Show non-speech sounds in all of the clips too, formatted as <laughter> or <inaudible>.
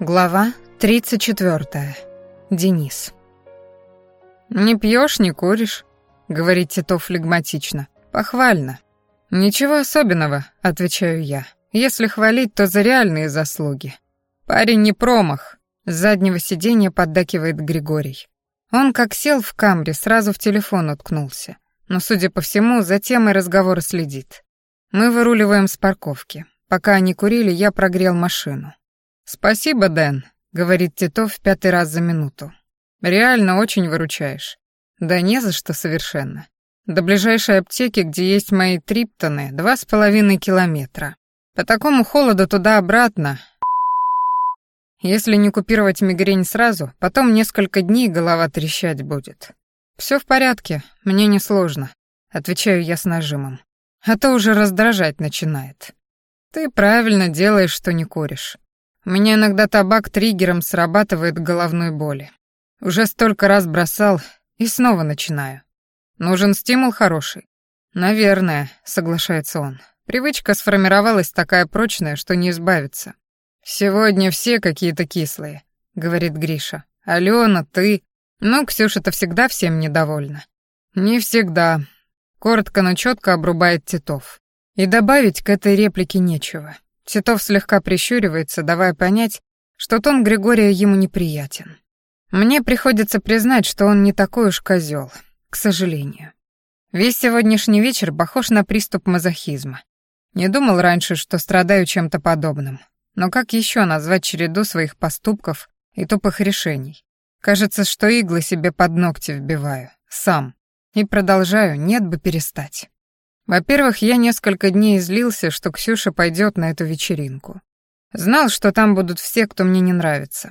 Глава 34. Денис. «Не пьешь, не куришь», — говорит Титов флегматично. «Похвально». «Ничего особенного», — отвечаю я. «Если хвалить, то за реальные заслуги». «Парень не промах», — с заднего сиденья поддакивает Григорий. Он, как сел в камере, сразу в телефон уткнулся. Но, судя по всему, за темой разговора следит. Мы выруливаем с парковки. Пока они курили, я прогрел машину. «Спасибо, Дэн», — говорит Титов пятый раз за минуту. «Реально очень выручаешь». «Да не за что совершенно. До ближайшей аптеки, где есть мои триптоны, два с половиной километра. По такому холоду туда-обратно. Если не купировать мигрень сразу, потом несколько дней голова трещать будет. Все в порядке, мне несложно», — отвечаю я с нажимом. «А то уже раздражать начинает». «Ты правильно делаешь, что не куришь. У меня иногда табак триггером срабатывает головной боли. Уже столько раз бросал и снова начинаю. Нужен стимул хороший. Наверное, соглашается он. Привычка сформировалась такая прочная, что не избавиться. Сегодня все какие-то кислые, говорит Гриша. Алена, ты. Ну, Ксюша-то всегда всем недовольна. Не всегда. Коротко, но четко обрубает Титов. И добавить к этой реплике нечего. Титов слегка прищуривается, давая понять, что тон Григория ему неприятен. Мне приходится признать, что он не такой уж козел, к сожалению. Весь сегодняшний вечер похож на приступ мазохизма. Не думал раньше, что страдаю чем-то подобным. Но как еще назвать череду своих поступков и тупых решений? Кажется, что иглы себе под ногти вбиваю. Сам. И продолжаю, нет бы перестать. Во-первых, я несколько дней злился, что Ксюша пойдет на эту вечеринку. Знал, что там будут все, кто мне не нравится.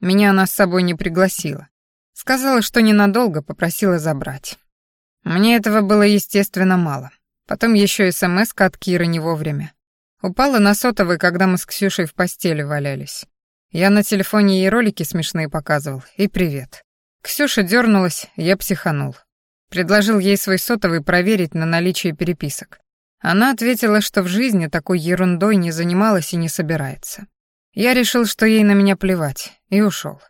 Меня она с собой не пригласила. Сказала, что ненадолго попросила забрать. Мне этого было, естественно, мало. Потом еще смс от Киры не вовремя. Упала на сотовый, когда мы с Ксюшей в постели валялись. Я на телефоне ей ролики смешные показывал. И привет. Ксюша дернулась, я психанул. Предложил ей свой сотовый проверить на наличие переписок. Она ответила, что в жизни такой ерундой не занималась и не собирается. Я решил, что ей на меня плевать, и ушел.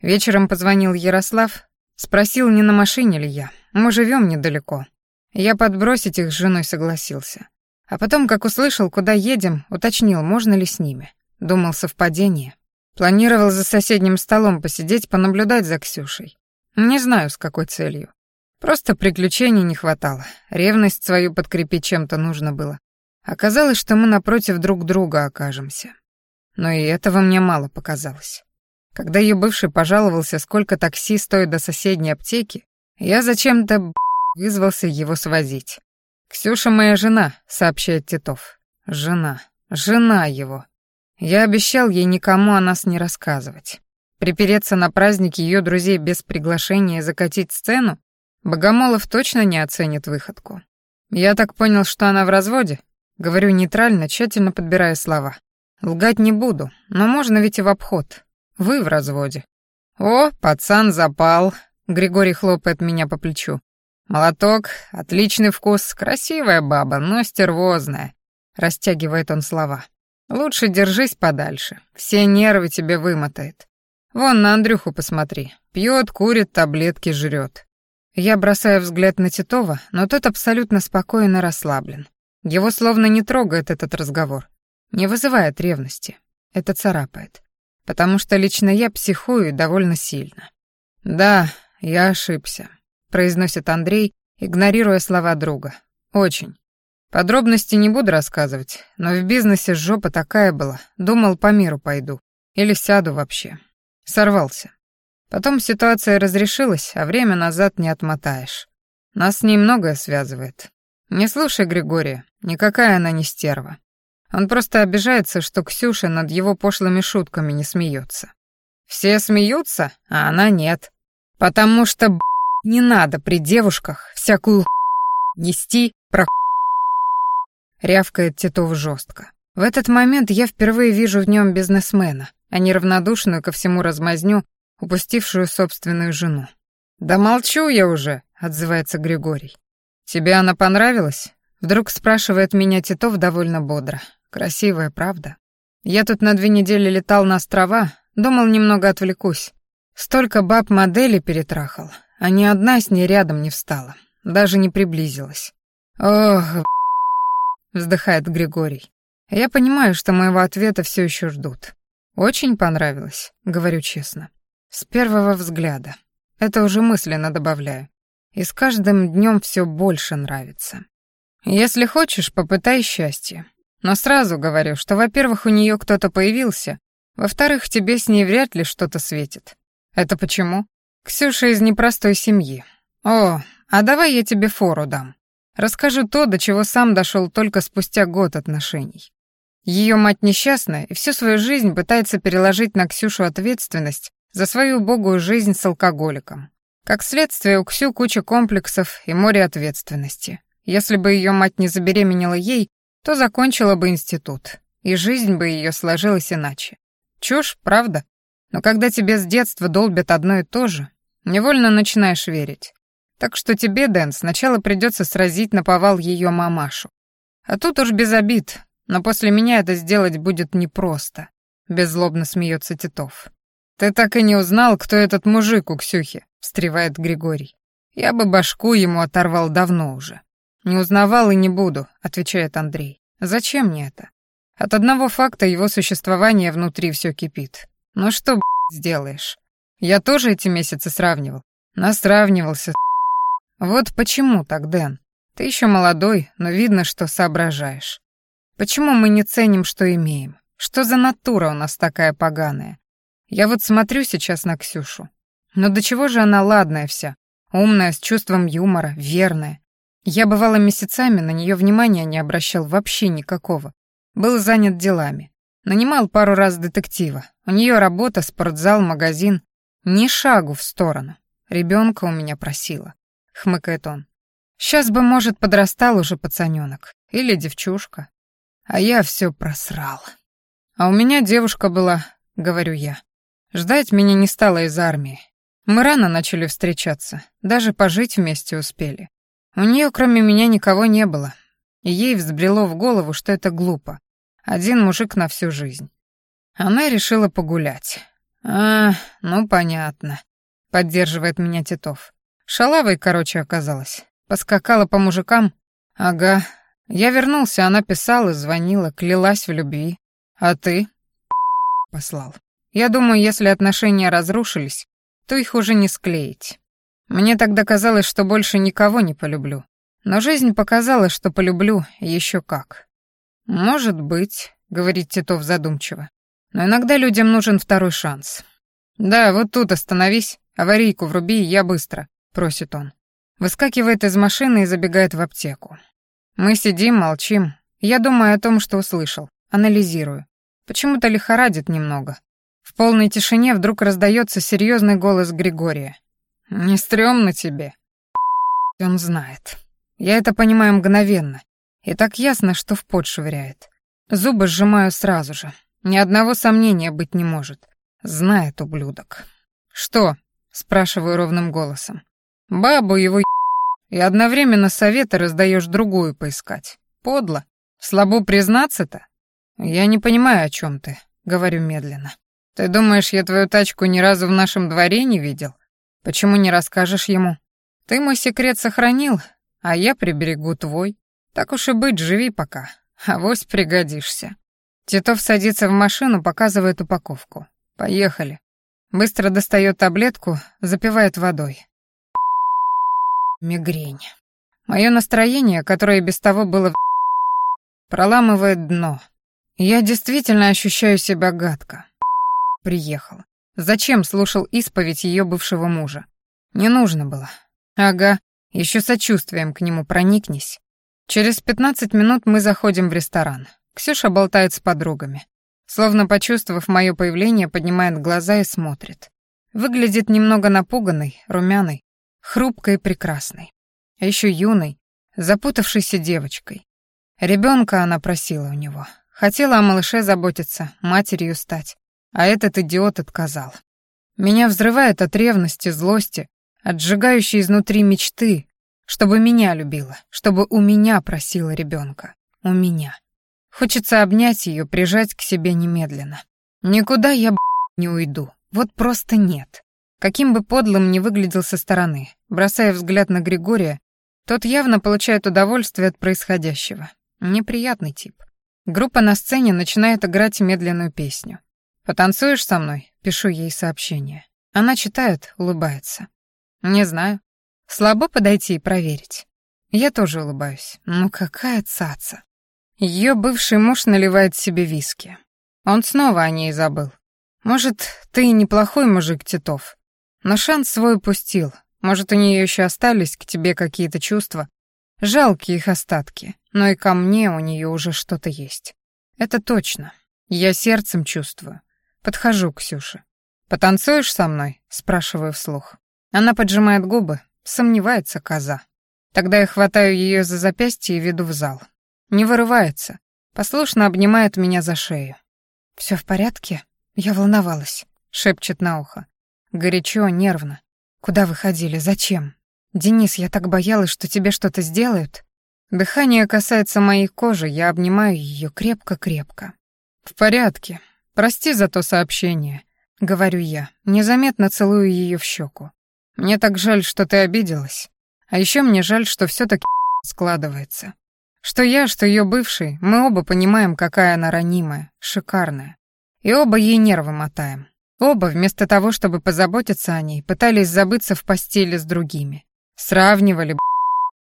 Вечером позвонил Ярослав, спросил, не на машине ли я. Мы живем недалеко. Я подбросить их с женой согласился. А потом, как услышал, куда едем, уточнил, можно ли с ними. Думал, совпадение. Планировал за соседним столом посидеть, понаблюдать за Ксюшей. Не знаю, с какой целью. Просто приключений не хватало. Ревность свою подкрепить чем-то нужно было. Оказалось, что мы напротив друг друга окажемся. Но и этого мне мало показалось. Когда ее бывший пожаловался, сколько такси стоит до соседней аптеки, я зачем-то вызвался его свозить. «Ксюша моя жена», — сообщает Титов. «Жена. Жена его. Я обещал ей никому о нас не рассказывать. Припереться на праздник ее друзей без приглашения и закатить сцену? Богомолов точно не оценит выходку. Я так понял, что она в разводе? Говорю нейтрально, тщательно подбирая слова. Лгать не буду, но можно ведь и в обход. Вы в разводе. О, пацан запал. Григорий хлопает меня по плечу. Молоток, отличный вкус, красивая баба, но стервозная. Растягивает он слова. Лучше держись подальше. Все нервы тебе вымотает. Вон на Андрюху посмотри. Пьет, курит, таблетки жрет. Я бросаю взгляд на Титова, но тот абсолютно спокоен и расслаблен. Его словно не трогает этот разговор. Не вызывает ревности. Это царапает. Потому что лично я психую довольно сильно. «Да, я ошибся», — произносит Андрей, игнорируя слова друга. «Очень. Подробности не буду рассказывать, но в бизнесе жопа такая была, думал, по миру пойду. Или сяду вообще. Сорвался. Потом ситуация разрешилась, а время назад не отмотаешь. Нас с ней многое связывает. Не слушай Григория, никакая она не стерва. Он просто обижается, что Ксюша над его пошлыми шутками не смеется. Все смеются, а она нет. Потому что, б***, не надо при девушках всякую нести про рявкает Титов жестко. В этот момент я впервые вижу в нем бизнесмена, а не равнодушную ко всему размазню, упустившую собственную жену. «Да молчу я уже», — отзывается Григорий. «Тебе она понравилась?» Вдруг спрашивает меня Титов довольно бодро. Красивая, правда? Я тут на две недели летал на острова, Думал, немного отвлекусь. Столько баб-модели перетрахал, а ни одна с ней рядом не встала, даже не приблизилась. Ох, <laughs> вздыхает Григорий. Я понимаю, что моего ответа все еще ждут. Очень понравилось, говорю честно. С первого взгляда. Это уже мысленно добавляю. И с каждым днем все больше нравится. Если хочешь, попытай счастье. Но сразу говорю, что, во-первых, у нее кто-то появился, во-вторых, тебе с ней вряд ли что-то светит. Это почему? Ксюша из непростой семьи. О, а давай я тебе фору дам. Расскажу то, до чего сам дошел только спустя год отношений. Ее мать несчастная и всю свою жизнь пытается переложить на Ксюшу ответственность за свою убогую жизнь с алкоголиком. Как следствие, у Ксю куча комплексов и море ответственности. Если бы ее мать не забеременела ей, то закончила бы институт, и жизнь бы ее сложилась иначе. Чушь, правда? Но когда тебе с детства долбят одно и то же, невольно начинаешь верить. Так что тебе, Дэн, сначала придется сразить на повал ее мамашу. А тут уж без обид, но после меня это сделать будет непросто. Беззлобно смеется Титов. Ты так и не узнал, кто этот мужик у Ксюхи, встревает Григорий. Я бы башку ему оторвал давно уже. Не узнавал и не буду, отвечает Андрей. Зачем мне это? От одного факта его существования внутри все кипит. Ну что, сделаешь? Я тоже эти месяцы сравнивал. Насравнивался. Вот почему так, Дэн? Ты еще молодой, но видно, что соображаешь. Почему мы не ценим, что имеем? Что за натура у нас такая поганая? Я вот смотрю сейчас на Ксюшу. Но до чего же она ладная вся? Умная, с чувством юмора, верная. Я бывало месяцами на нее внимания не обращал вообще никакого. Был занят делами. Нанимал пару раз детектива. У нее работа, спортзал, магазин. Ни шагу в сторону. Ребенка у меня просила. Хмыкает он. Сейчас бы, может, подрастал уже пацаненок. Или девчушка. А я все просрал. А у меня девушка была, говорю я. Ждать меня не стало из армии. Мы рано начали встречаться, даже пожить вместе успели. У нее кроме меня никого не было, и ей взбрело в голову, что это глупо. Один мужик на всю жизнь. Она решила погулять. А, ну понятно. Поддерживает меня Титов. Шалавой, короче, оказалась. Поскакала по мужикам. Ага. Я вернулся, она писала, звонила, клялась в любви. А ты? Послал. Я думаю, если отношения разрушились, то их уже не склеить. Мне тогда казалось, что больше никого не полюблю. Но жизнь показала, что полюблю еще как. «Может быть», — говорит Титов задумчиво. «Но иногда людям нужен второй шанс». «Да, вот тут остановись, аварийку вруби, я быстро», — просит он. Выскакивает из машины и забегает в аптеку. Мы сидим, молчим. Я думаю о том, что услышал, анализирую. Почему-то лихорадит немного. В полной тишине вдруг раздается серьезный голос Григория. «Не стрёмно тебе?» Он знает. Я это понимаю мгновенно. И так ясно, что в пот швыряет. Зубы сжимаю сразу же. Ни одного сомнения быть не может. Знает ублюдок. «Что?» — спрашиваю ровным голосом. «Бабу его и одновременно советы раздаешь другую поискать. Подло. Слабо признаться-то?» «Я не понимаю, о чем ты», — говорю медленно. «Ты думаешь, я твою тачку ни разу в нашем дворе не видел? Почему не расскажешь ему? Ты мой секрет сохранил, а я приберегу твой. Так уж и быть, живи пока. Авось пригодишься. Титов садится в машину, показывает упаковку. Поехали. Быстро достает таблетку, запивает водой. Мигрень. Мое настроение, которое без того было проламывает дно. Я действительно ощущаю себя гадко. Приехал. Зачем слушал исповедь ее бывшего мужа? Не нужно было. Ага, еще сочувствием к нему проникнись. Через 15 минут мы заходим в ресторан. Ксюша болтает с подругами. Словно почувствовав мое появление, поднимает глаза и смотрит. Выглядит немного напуганной, румяной, хрупкой и прекрасной. А еще юной, запутавшейся девочкой. Ребенка она просила у него. Хотела о малыше заботиться, матерью стать. А этот идиот отказал. Меня взрывает от ревности, злости, от изнутри мечты, чтобы меня любила, чтобы у меня просила ребенка. У меня. Хочется обнять ее, прижать к себе немедленно. Никуда я, не уйду. Вот просто нет. Каким бы подлым ни выглядел со стороны, бросая взгляд на Григория, тот явно получает удовольствие от происходящего. Неприятный тип. Группа на сцене начинает играть медленную песню. «Потанцуешь со мной?» — пишу ей сообщение. Она читает, улыбается. «Не знаю. Слабо подойти и проверить». Я тоже улыбаюсь. Ну какая цаца. Ее бывший муж наливает себе виски. Он снова о ней забыл. Может, ты неплохой мужик, Титов, но шанс свой упустил. Может, у нее еще остались к тебе какие-то чувства. Жалкие их остатки, но и ко мне у нее уже что-то есть. Это точно. Я сердцем чувствую. Подхожу к Ксюше. «Потанцуешь со мной?» — спрашиваю вслух. Она поджимает губы, сомневается коза. Тогда я хватаю ее за запястье и веду в зал. Не вырывается, послушно обнимает меня за шею. «Все в порядке?» Я волновалась, шепчет на ухо. Горячо, нервно. Куда вы ходили? Зачем? Денис, я так боялась, что тебе что-то сделают. Дыхание касается моей кожи, я обнимаю ее крепко-крепко. В порядке. Прости за то сообщение, говорю я. Незаметно целую ее в щеку. Мне так жаль, что ты обиделась. А еще мне жаль, что все таки <laughs> складывается. Что я, что ее бывший, мы оба понимаем, какая она ранимая, шикарная. И оба ей нервы мотаем. Оба, вместо того, чтобы позаботиться о ней, пытались забыться в постели с другими. Сравнивали.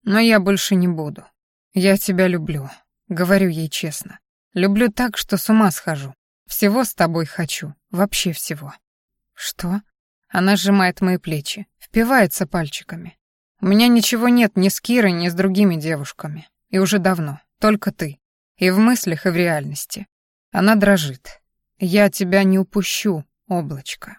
Но я больше не буду. Я тебя люблю. Говорю ей честно. Люблю так, что с ума схожу. Всего с тобой хочу. Вообще всего. Что? Она сжимает мои плечи, впивается пальчиками. У меня ничего нет ни с Кирой, ни с другими девушками. И уже давно. Только ты. И в мыслях, и в реальности. Она дрожит. Я тебя не упущу, облачко.